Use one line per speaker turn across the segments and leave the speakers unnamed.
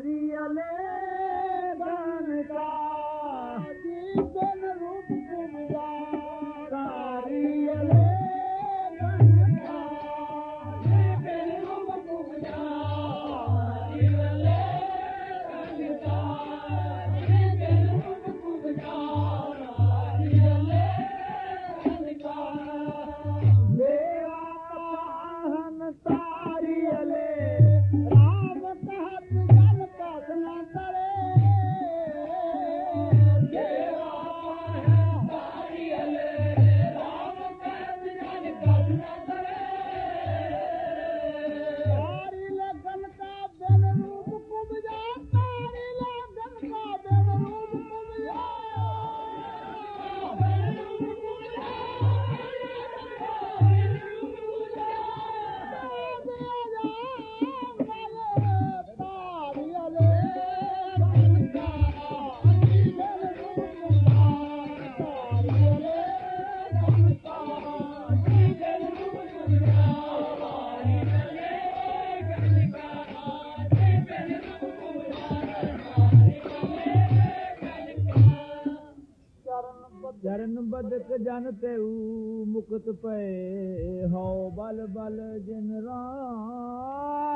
हरियल
दाना
ਜਰਨ ਬਦਕ ਜਨ ਤੇਉ ਮੁਕਤ ਪਏ ਹਉ ਬਲ ਬਲ ਜਿਨ ਰਾਮ।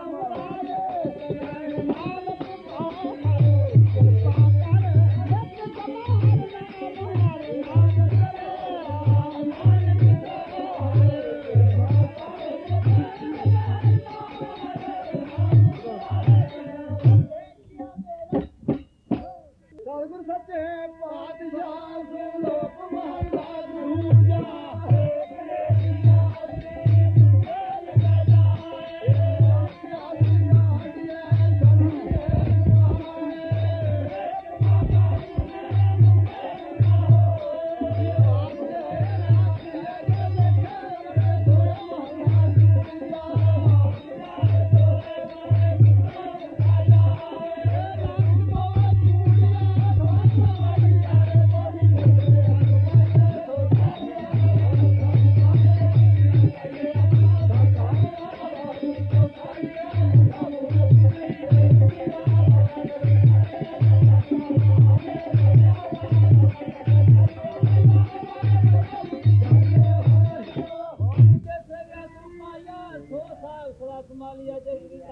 Bravo!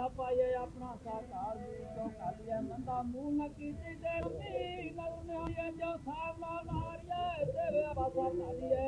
ਪਾਏ ਆਪਣਾ ਸਾਕਾਰ ਜੀ ਜੋ ਕਾਲਿਆ ਨੰਦਾ ਮੂਲ ਨ ਕੀਤੀ ਦੇਵੀ ਨਰੁਨੇ ਜੋ ਸਾਮਾ ਨਾਰੀਏ ਤੇਰੇ ਬਾਬਾ ਨਾਰੀਏ